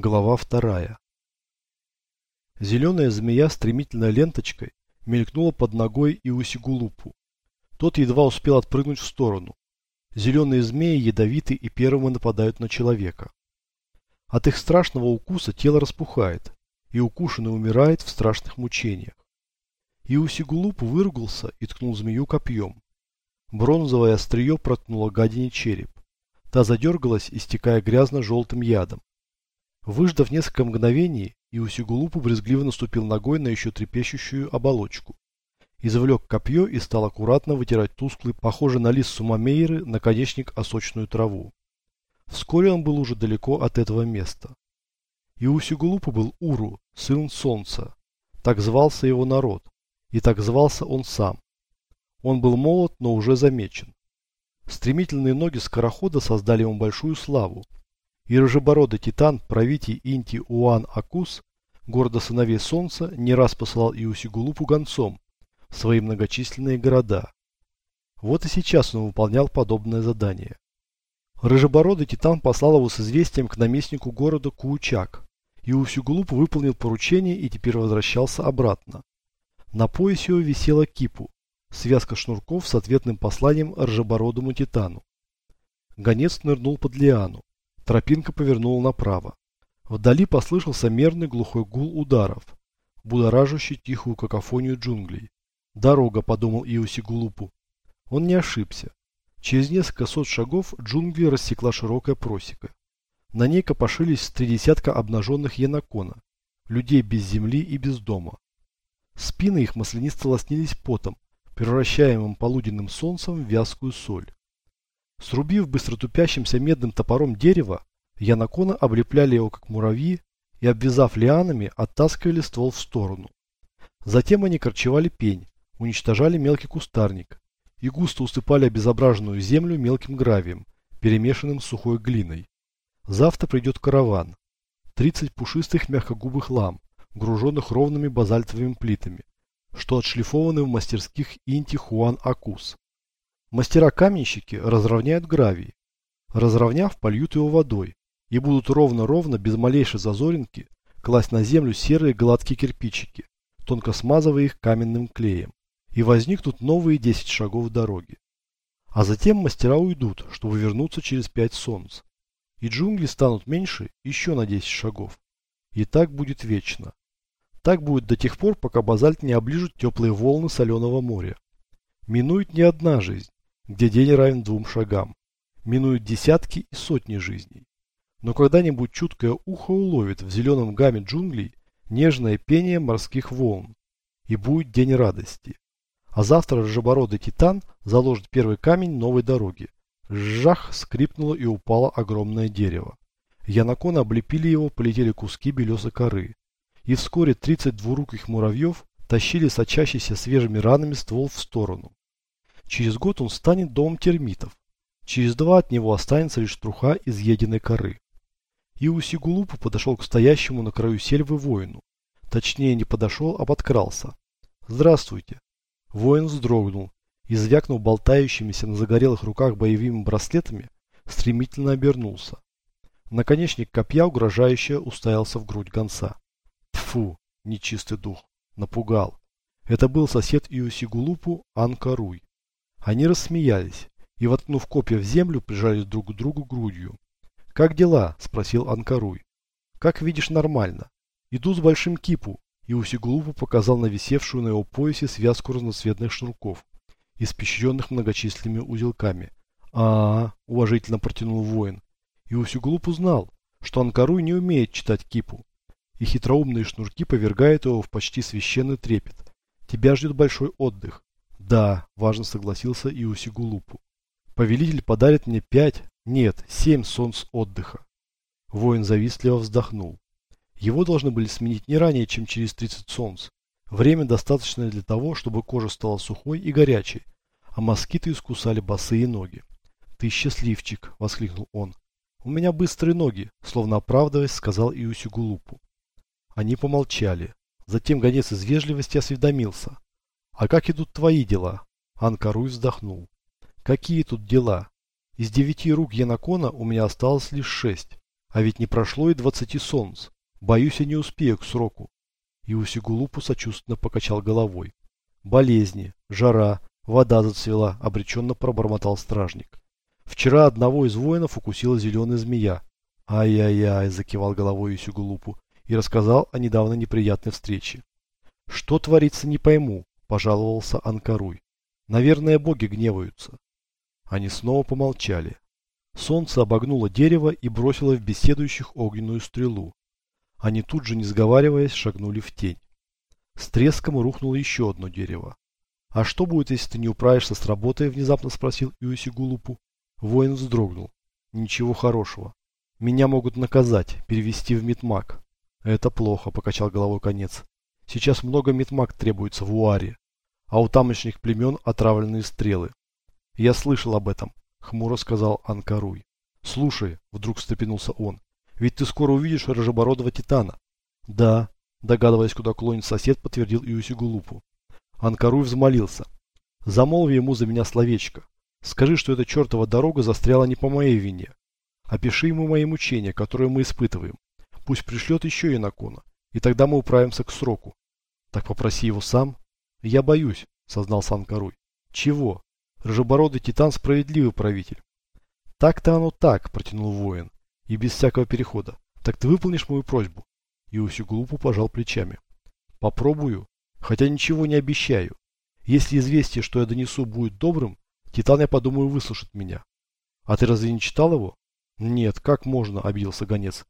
Глава вторая. Зеленая змея стремительной ленточкой мелькнула под ногой Иусигулупу. Тот едва успел отпрыгнуть в сторону. Зеленые змеи ядовиты и первыми нападают на человека. От их страшного укуса тело распухает, и укушенный умирает в страшных мучениях. Иусигулупу выругался и ткнул змею копьем. Бронзовое острие проткнуло гадине череп. Та задергалась, истекая грязно-желтым ядом. Выждав несколько мгновений, Иусигулупу брезгливо наступил ногой на еще трепещущую оболочку. Извлек копье и стал аккуратно вытирать тусклый, похожий на лист сумамейры, наконечник о сочную траву. Вскоре он был уже далеко от этого места. Иусигулупу был Уру, сын солнца. Так звался его народ. И так звался он сам. Он был молод, но уже замечен. Стремительные ноги скорохода создали ему большую славу, и рыжебородый титан, правитель Инти Уан Акус, города сыновей солнца, не раз посылал Иусигулупу гонцом в свои многочисленные города. Вот и сейчас он выполнял подобное задание. Рыжебородый титан послал его с известием к наместнику города Куучак. Иусигулуп выполнил поручение и теперь возвращался обратно. На поясе его висела кипу, связка шнурков с ответным посланием рыжебородому титану. Гонец нырнул под лиану. Тропинка повернула направо. Вдали послышался мерный глухой гул ударов, будоражащий тихую какофонию джунглей. «Дорога», — подумал Иоси Гулупу. Он не ошибся. Через несколько сот шагов джунгли рассекла широкая просека. На ней копошились три десятка обнаженных янакона, людей без земли и без дома. Спины их маслянисто лоснились потом, превращаемым полуденным солнцем в вязкую соль. Срубив быстротупящимся медным топором дерево, янакона облепляли его как муравьи и, обвязав лианами, оттаскивали ствол в сторону. Затем они корчевали пень, уничтожали мелкий кустарник и густо усыпали обезображенную землю мелким гравием, перемешанным с сухой глиной. Завтра придет караван. 30 пушистых мягкогубых лам, груженных ровными базальтовыми плитами, что отшлифованы в мастерских Инти Хуан Акус. Мастера-каменщики разровняют гравий. Разровняв, польют его водой и будут ровно-ровно, без малейшей зазоринки, класть на землю серые гладкие кирпичики, тонко смазывая их каменным клеем. И возникнут новые 10 шагов дороги. А затем мастера уйдут, чтобы вернуться через пять солнц. И джунгли станут меньше еще на 10 шагов. И так будет вечно. Так будет до тех пор, пока базальт не оближут теплые волны соленого моря. Минует не одна жизнь, где день равен двум шагам. Минуют десятки и сотни жизней. Но когда-нибудь чуткое ухо уловит в зеленом гамме джунглей нежное пение морских волн. И будет день радости. А завтра рыжебородый титан заложит первый камень новой дороги. Жах скрипнуло и упало огромное дерево. Янаконы облепили его, полетели куски белесой коры. И вскоре 30 двуруких муравьев тащили сочащийся свежими ранами ствол в сторону. Через год он станет домом термитов. Через два от него останется лишь труха изъеденной коры. Иусигулупу подошел к стоящему на краю сельвы воину. Точнее, не подошел, а подкрался. «Здравствуйте». Воин вздрогнул и, звякнув болтающимися на загорелых руках боевыми браслетами, стремительно обернулся. Наконечник копья угрожающе уставился в грудь гонца. Тфу, нечистый дух, напугал. Это был сосед Иосигулупу Анкаруй. Они рассмеялись и, воткнув копья в землю, прижались друг к другу грудью. «Как дела?» – спросил Анкаруй. «Как видишь, нормально. Иду с большим кипу», и Усиглупу показал на висевшую на его поясе связку разноцветных шнурков, испещренных многочисленными узелками. а, -а, -а уважительно протянул воин. И Усиглуп узнал, что Анкаруй не умеет читать кипу, и хитроумные шнурки повергают его в почти священный трепет. Тебя ждет большой отдых. Да, важно согласился и Усигулупу. Повелитель подарит мне пять, нет, семь солнц отдыха. Воин завистливо вздохнул. Его должны были сменить не ранее, чем через 30 солнц. Время достаточное для того, чтобы кожа стала сухой и горячей, а москиты искусали босые ноги. «Ты счастливчик!» – воскликнул он. «У меня быстрые ноги!» – словно оправдываясь, сказал Иусигулупу. Они помолчали. Затем гонец из вежливости осведомился. «А как идут твои дела?» Анкаруй вздохнул. «Какие тут дела? Из девяти рук Янакона у меня осталось лишь шесть. А ведь не прошло и двадцати солнц. Боюсь, я не успею к сроку. И Усигулупу сочувственно покачал головой. Болезни, жара, вода зацвела, обреченно пробормотал стражник. Вчера одного из воинов укусила зеленая змея. Ай-яй-яй, закивал головой Усигулупу и рассказал о недавно неприятной встрече. Что творится, не пойму, пожаловался Анкаруй. Наверное, боги гневаются. Они снова помолчали. Солнце обогнуло дерево и бросило в беседующих огненную стрелу. Они тут же, не сговариваясь, шагнули в тень. С треском рухнуло еще одно дерево. «А что будет, если ты не управишься с работой?» – внезапно спросил Иоси Гулупу. Воин вздрогнул. «Ничего хорошего. Меня могут наказать, перевести в Митмак». «Это плохо», – покачал головой конец. «Сейчас много Митмак требуется в Уаре, а у тамошних племен отравленные стрелы. Я слышал об этом, хмуро сказал Анкаруй. Слушай, вдруг встрепенулся он, ведь ты скоро увидишь рыжебородого титана. Да, догадываясь, куда клонит сосед, подтвердил Иуси Гулупу. Анкаруй взмолился. Замолви ему за меня словечко. Скажи, что эта чертова дорога застряла не по моей вине. Опиши ему мои мучения, которые мы испытываем. Пусть пришлет еще Янакона, и тогда мы управимся к сроку. Так попроси его сам. Я боюсь, сознался Анкаруй. Чего? Рыжебородый титан справедливый правитель. Так-то оно так, протянул воин. И без всякого перехода. Так ты выполнишь мою просьбу? Иуси глупо пожал плечами. Попробую, хотя ничего не обещаю. Если известие, что я донесу, будет добрым, Титан, я подумаю, выслушает меня. А ты разве не читал его? Нет, как можно, обиделся гонец.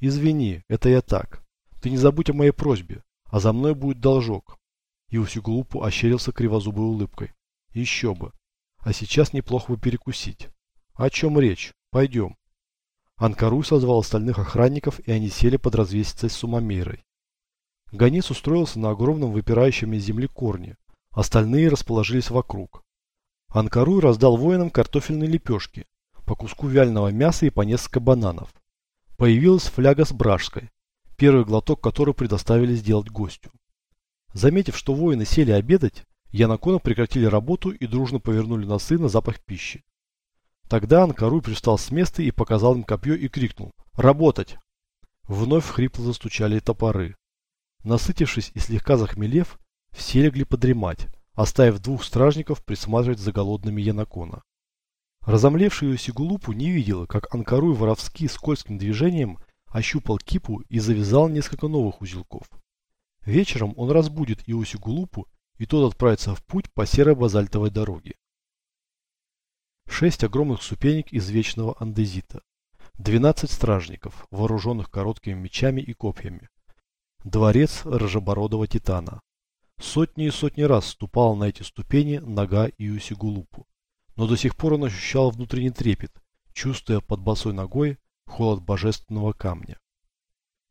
Извини, это я так. Ты не забудь о моей просьбе, а за мной будет должок. Иуси глупо ощерился кривозубой улыбкой. Еще бы. А сейчас неплохо бы перекусить. О чем речь? Пойдем. Анкаруй созвал остальных охранников, и они сели под развесицей с Сумамейрой. Гонец устроился на огромном выпирающем из земли корне. Остальные расположились вокруг. Анкаруй раздал воинам картофельные лепешки, по куску вяленого мяса и по несколько бананов. Появилась фляга с бражской, первый глоток которой предоставили сделать гостю. Заметив, что воины сели обедать, Янакона прекратили работу и дружно повернули носы на запах пищи. Тогда Анкаруй пристал с места и показал им копье и крикнул «Работать!». Вновь хрипло застучали топоры. Насытившись и слегка захмелев, все легли подремать, оставив двух стражников присматривать за голодными Янакона. Разомлевший Сигулупу не видела, как Анкаруй воровски скользким движением ощупал кипу и завязал несколько новых узелков. Вечером он разбудит Иосигулупу и тот отправится в путь по серой базальтовой дороге. Шесть огромных ступенек из вечного андезита. Двенадцать стражников, вооруженных короткими мечами и копьями. Дворец рыжебородого титана. Сотни и сотни раз ступал на эти ступени нога Иусигулупу. Но до сих пор он ощущал внутренний трепет, чувствуя под босой ногой холод божественного камня.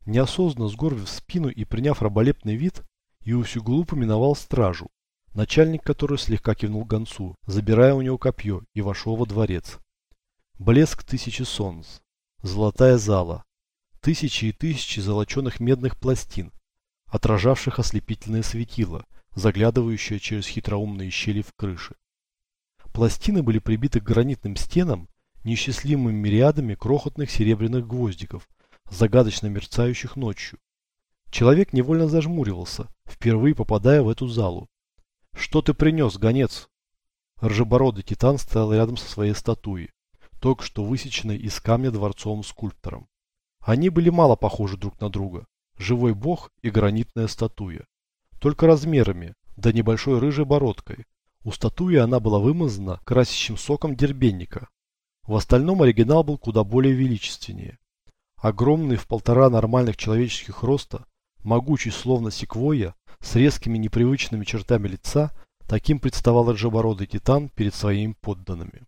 Неосознанно сгорбив спину и приняв раболепный вид, Иусюгулу поминовал стражу, начальник которой слегка кивнул гонцу, забирая у него копье, и вошел во дворец. Блеск тысячи солнц, золотая зала, тысячи и тысячи золоченых медных пластин, отражавших ослепительное светило, заглядывающее через хитроумные щели в крыше. Пластины были прибиты к гранитным стенам неисчислимыми мириадами крохотных серебряных гвоздиков, загадочно мерцающих ночью, Человек невольно зажмуривался, впервые попадая в эту залу. «Что ты принес, гонец?» Ржебородый титан стоял рядом со своей статуей, только что высеченной из камня дворцовым скульптором. Они были мало похожи друг на друга. Живой бог и гранитная статуя. Только размерами, да небольшой рыжей бородкой. У статуи она была вымазана красящим соком дербенника. В остальном оригинал был куда более величественнее. Огромный в полтора нормальных человеческих роста, Могучий, словно секвойя, с резкими непривычными чертами лица, таким представал рыжебородый титан перед своими подданными.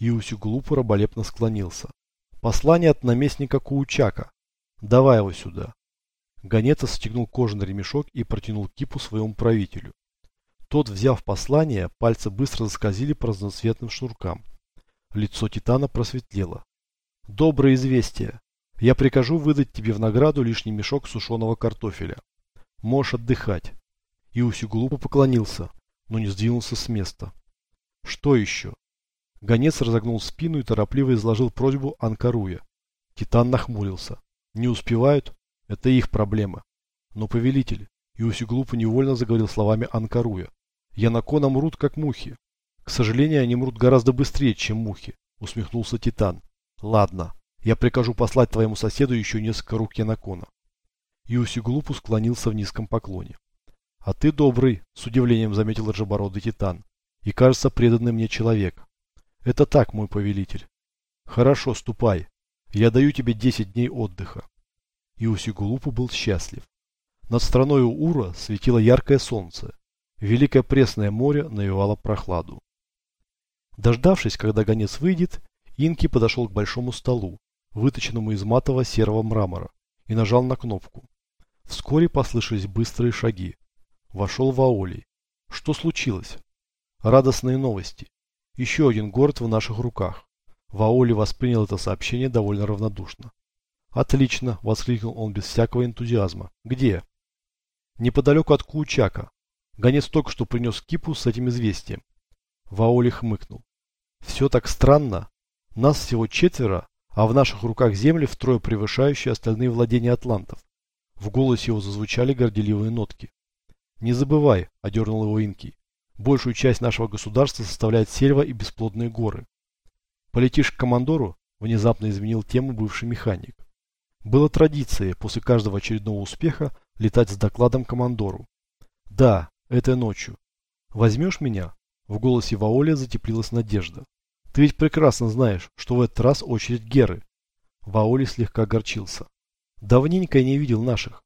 Иусю глупо раболепно склонился. Послание от наместника Куучака. Давай его сюда. Гонец стегнул кожаный ремешок и протянул кипу своему правителю. Тот, взяв послание, пальцы быстро заскользили по разноцветным шнуркам. Лицо Титана просветлело. «Доброе известие! Я прикажу выдать тебе в награду лишний мешок сушеного картофеля. Можешь отдыхать. Иуси глупо поклонился, но не сдвинулся с места. Что еще? Гонец разогнул спину и торопливо изложил просьбу Анкаруя. Титан нахмурился. Не успевают? Это их проблема. Но повелитель, Иосиглупа невольно заговорил словами Анкаруя. Янакона мрут как мухи. К сожалению, они мрут гораздо быстрее, чем мухи, усмехнулся Титан. Ладно, я прикажу послать твоему соседу еще несколько рук Янакона. Иосиглупу склонился в низком поклоне. А ты добрый, с удивлением заметил ржебородый Титан. И кажется преданный мне человек. Это так, мой повелитель. Хорошо, ступай. Я даю тебе 10 дней отдыха. Иусигулупу был счастлив. Над страной Ура светило яркое солнце. Великое пресное море навевало прохладу. Дождавшись, когда гонец выйдет, Инки подошел к большому столу, выточенному из матового серого мрамора, и нажал на кнопку. Вскоре послышались быстрые шаги. Вошел Ваолий. Что случилось? Радостные новости. Еще один город в наших руках. Ваоли воспринял это сообщение довольно равнодушно. «Отлично!» – воскликнул он без всякого энтузиазма. «Где?» «Неподалеку от Куучака. Гонец только что принес кипу с этим известием». Ваоли хмыкнул. «Все так странно. Нас всего четверо, а в наших руках земли втрое превышающие остальные владения атлантов». В голосе его зазвучали горделивые нотки. «Не забывай», – одернул его Инки. Большую часть нашего государства составляет сельва и бесплодные горы. Полетишь к командору? Внезапно изменил тему бывший механик. Было традицией после каждого очередного успеха летать с докладом командору. Да, этой ночью. Возьмешь меня? В голосе Ваоля затеплилась надежда. Ты ведь прекрасно знаешь, что в этот раз очередь Геры. Ваоли слегка огорчился. Давненько я не видел наших.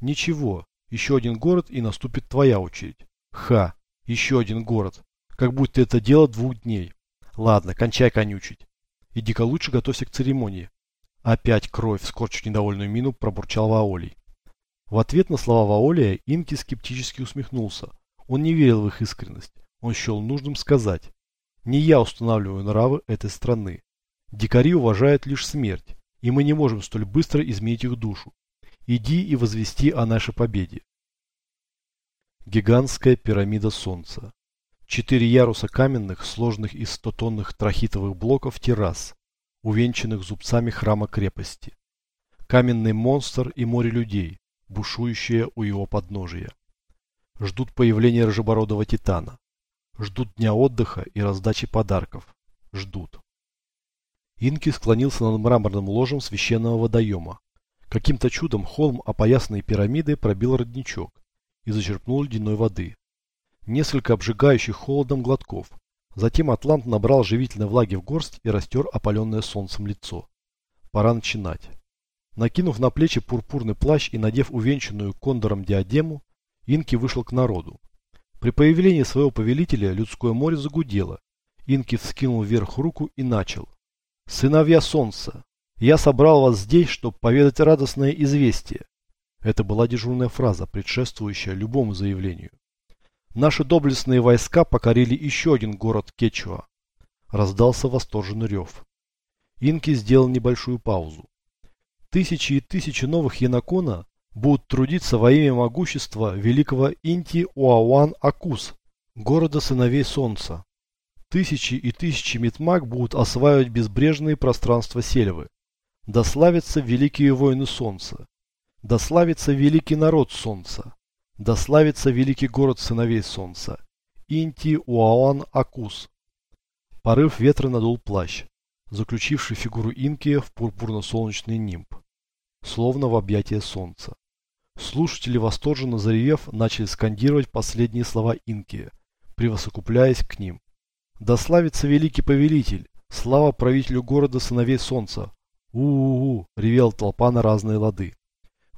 Ничего, еще один город и наступит твоя очередь. Ха, еще один город. Как будто это дело двух дней. Ладно, кончай конючить. Иди-ка лучше готовься к церемонии. Опять кровь, скорчив недовольную мину, пробурчал Ваолий. В ответ на слова Ваолия Инки скептически усмехнулся. Он не верил в их искренность. Он счел нужным сказать. Не я устанавливаю нравы этой страны. Дикари уважают лишь смерть, и мы не можем столь быстро изменить их душу. Иди и возвести о нашей победе. Гигантская пирамида Солнца. Четыре яруса каменных, сложных из стотонных трахитовых блоков террас, увенчанных зубцами храма крепости. Каменный монстр и море людей, бушующие у его подножия. Ждут появления рыжебородого титана. Ждут дня отдыха и раздачи подарков. Ждут. Инки склонился над мраморным ложем священного водоема. Каким-то чудом холм, опоясанный пирамидой, пробил родничок и зачерпнул ледяной воды. Несколько обжигающих холодом глотков. Затем Атлант набрал живительной влаги в горсть и растер опаленное солнцем лицо. Пора начинать. Накинув на плечи пурпурный плащ и надев увенчанную кондором диадему, Инки вышел к народу. При появлении своего повелителя людское море загудело. Инки вскинул вверх руку и начал. «Сыновья солнца, я собрал вас здесь, чтобы поведать радостное известие. Это была дежурная фраза, предшествующая любому заявлению. Наши доблестные войска покорили еще один город Кечуа. Раздался восторженный рев. Инки сделал небольшую паузу. Тысячи и тысячи новых Янакона будут трудиться во имя могущества великого Инти Уауан Акус, города сыновей солнца. Тысячи и тысячи Митмак будут осваивать безбрежные пространства сельвы. Да славятся великие воины солнца. Да славится великий народ солнца, да славится великий город сыновей солнца, Инти Уаан Акус. Порыв ветра надул плащ, заключивший фигуру Инкия в пурпурно-солнечный нимб, словно в объятие солнца. Слушатели, восторженно заревев, начали скандировать последние слова Инкия, превосокупляясь к ним. «Да славится великий повелитель! Слава правителю города сыновей солнца!» «У-у-у!» — ревел толпа на разные лады.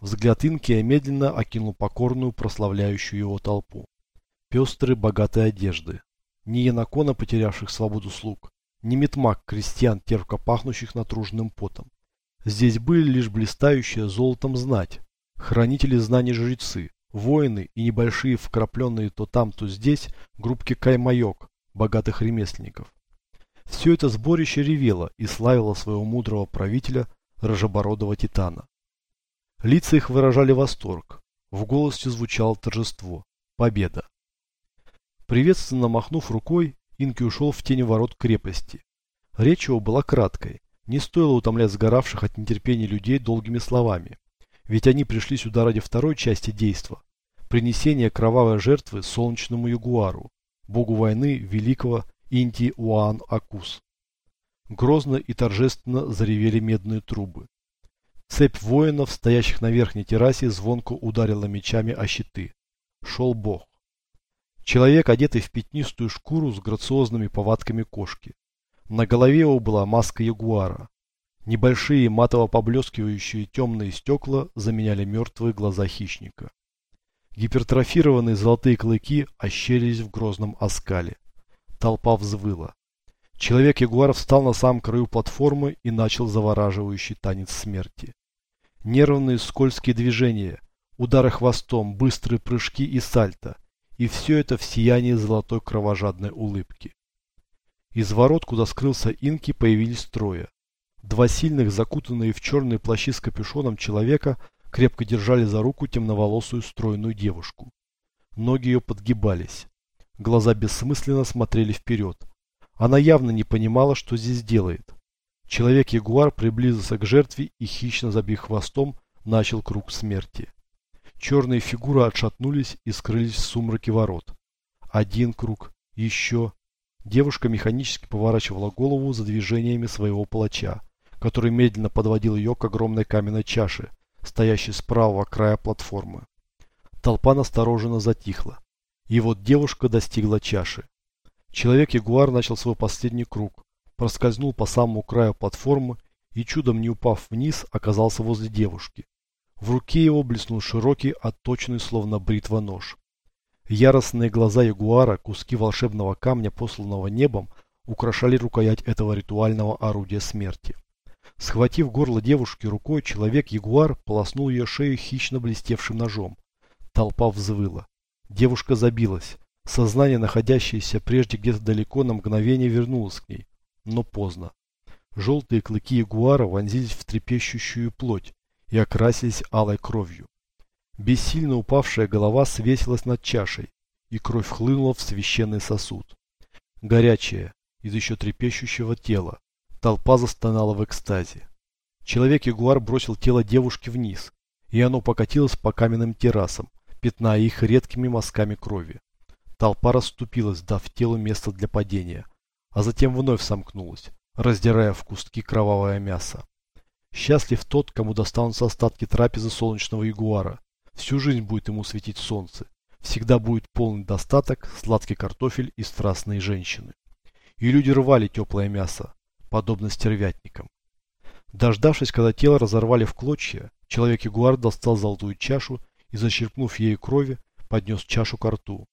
Взгляд Инкия медленно окинул покорную, прославляющую его толпу. Пестрые, богатые одежды. Ни янакона, потерявших свободу слуг, ни метмак крестьян, терпко пахнущих натруженным потом. Здесь были лишь блистающие золотом знать, хранители знаний жрецы, воины и небольшие вкрапленные то там, то здесь группки каймайок, богатых ремесленников. Все это сборище ревело и славило своего мудрого правителя, рожебородого титана. Лица их выражали восторг. В голосе звучало торжество. Победа. Приветственно махнув рукой, Инки ушел в тени ворот крепости. Речь его была краткой. Не стоило утомлять сгоравших от нетерпения людей долгими словами, ведь они пришли сюда ради второй части действа – принесения кровавой жертвы солнечному ягуару, богу войны великого Инти Уан Акус. Грозно и торжественно заревели медные трубы. Цепь воинов, стоящих на верхней террасе, звонко ударила мечами о щиты. Шел бог. Человек, одетый в пятнистую шкуру с грациозными повадками кошки. На голове его была маска ягуара. Небольшие матово поблескивающие темные стекла заменяли мертвые глаза хищника. Гипертрофированные золотые клыки ощерились в грозном оскале. Толпа взвыла. Человек-ягуар встал на самом краю платформы и начал завораживающий танец смерти. Нервные скользкие движения, удары хвостом, быстрые прыжки и сальто. И все это в сиянии золотой кровожадной улыбки. Из ворот, куда скрылся Инки, появились трое. Два сильных, закутанные в черные плащи с капюшоном человека, крепко держали за руку темноволосую стройную девушку. Ноги ее подгибались. Глаза бессмысленно смотрели вперед. Она явно не понимала, что здесь делает. Человек-ягуар приблизился к жертве и, хищно забив хвостом, начал круг смерти. Черные фигуры отшатнулись и скрылись в сумраке ворот. Один круг, еще. Девушка механически поворачивала голову за движениями своего палача, который медленно подводил ее к огромной каменной чаше, стоящей с правого края платформы. Толпа настороженно затихла. И вот девушка достигла чаши. Человек-ягуар начал свой последний круг, проскользнул по самому краю платформы и, чудом не упав вниз, оказался возле девушки. В руке его блеснул широкий, отточенный, словно бритва нож. Яростные глаза ягуара, куски волшебного камня, посланного небом, украшали рукоять этого ритуального орудия смерти. Схватив горло девушки рукой, человек-ягуар полоснул ее шею хищно блестевшим ножом. Толпа взвыла. Девушка забилась. Сознание, находящееся прежде где-то далеко, на мгновение вернулось к ней. Но поздно. Желтые клыки ягуара вонзились в трепещущую плоть и окрасились алой кровью. Бессильно упавшая голова свесилась над чашей, и кровь хлынула в священный сосуд. Горячая, из еще трепещущего тела, толпа застонала в экстазе. Человек-ягуар бросил тело девушки вниз, и оно покатилось по каменным террасам, пятная их редкими мазками крови. Толпа расступилась, дав телу место для падения, а затем вновь сомкнулась, раздирая в куски кровавое мясо. Счастлив тот, кому достанутся остатки трапезы солнечного ягуара. Всю жизнь будет ему светить солнце. Всегда будет полный достаток, сладкий картофель и страстные женщины. И люди рвали теплое мясо, подобно стервятникам. Дождавшись, когда тело разорвали в клочья, человек-ягуар достал золотую чашу и, зачерпнув ею крови, поднес чашу к рту.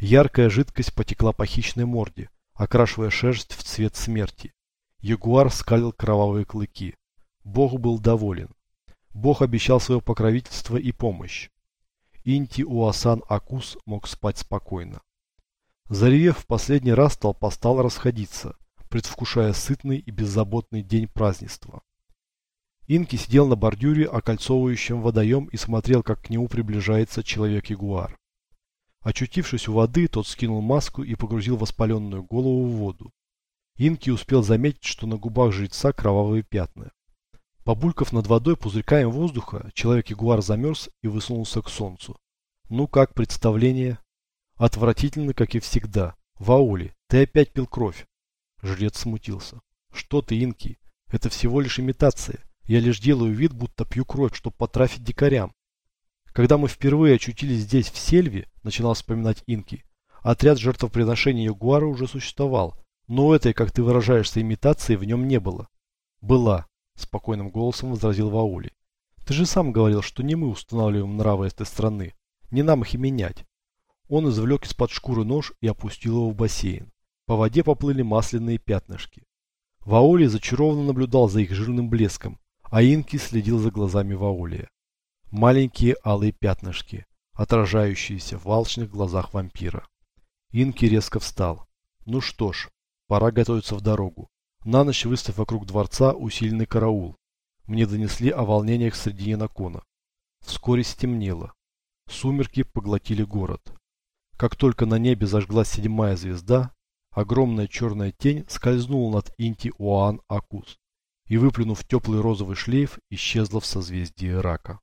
Яркая жидкость потекла по хищной морде, окрашивая шерсть в цвет смерти. Ягуар скалил кровавые клыки. Бог был доволен. Бог обещал свое покровительство и помощь. Инти Уасан Акус мог спать спокойно. Заревев в последний раз, толпа стала расходиться, предвкушая сытный и беззаботный день празднества. Инки сидел на бордюре, окольцовывающем водоем, и смотрел, как к нему приближается человек-ягуар. Очутившись у воды, тот скинул маску и погрузил воспаленную голову в воду. Инки успел заметить, что на губах жреца кровавые пятна. Побулькав над водой пузырьками воздуха, человек-ягуар замерз и высунулся к солнцу. Ну как представление? Отвратительно, как и всегда. Ваули, ты опять пил кровь. Жрец смутился. Что ты, Инки? Это всего лишь имитация. Я лишь делаю вид, будто пью кровь, чтобы потрафить дикарям. Когда мы впервые очутились здесь, в Сельве, начинал вспоминать Инки, отряд жертвоприношения Ягуара уже существовал, но этой, как ты выражаешься, имитации в нем не было. Была, спокойным голосом возразил Ваули. Ты же сам говорил, что не мы устанавливаем нравы этой страны. Не нам их и менять. Он извлек из-под шкуры нож и опустил его в бассейн. По воде поплыли масляные пятнышки. Ваули зачарованно наблюдал за их жирным блеском, а Инки следил за глазами Ваулия. Маленькие алые пятнышки, отражающиеся в алчных глазах вампира. Инки резко встал. Ну что ж, пора готовиться в дорогу. На ночь выставь вокруг дворца усиленный караул. Мне донесли о волнениях среди Янакона. Вскоре стемнело. Сумерки поглотили город. Как только на небе зажглась седьмая звезда, огромная черная тень скользнула над Инти-Уан-Акус и, выплюнув теплый розовый шлейф, исчезла в созвездии рака.